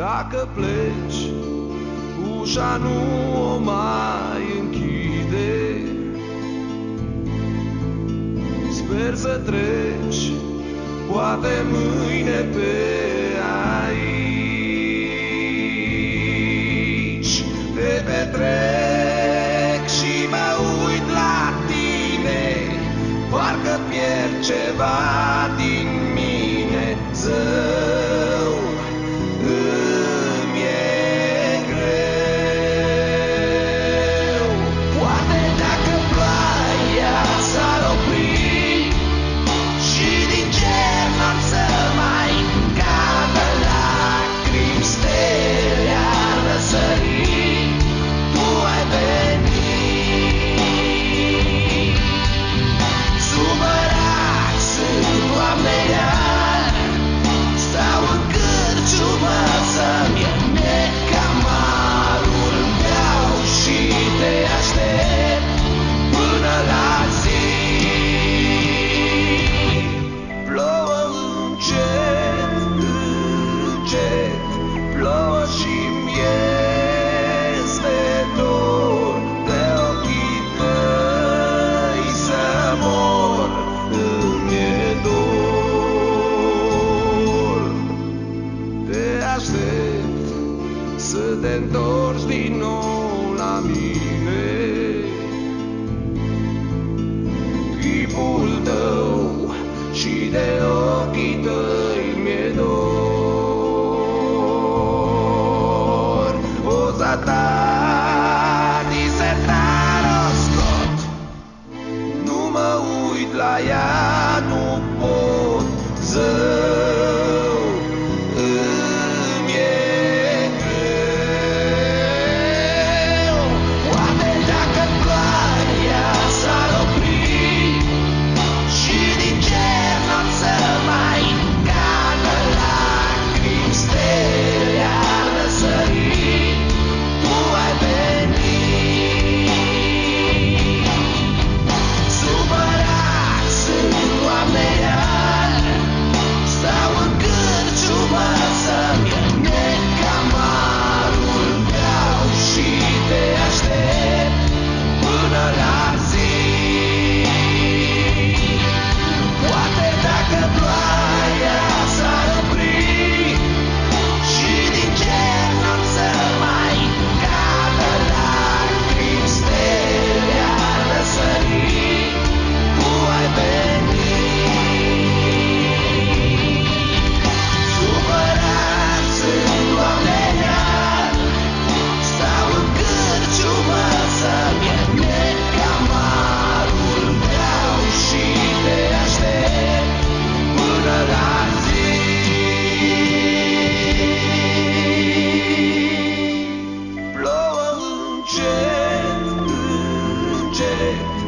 Dacă pleci, ușa nu o mai închide. Sper să treci, poate mâine pe aici. Te petrec și mă uit la tine Parcă pierd ceva din mine. Să deserve. day.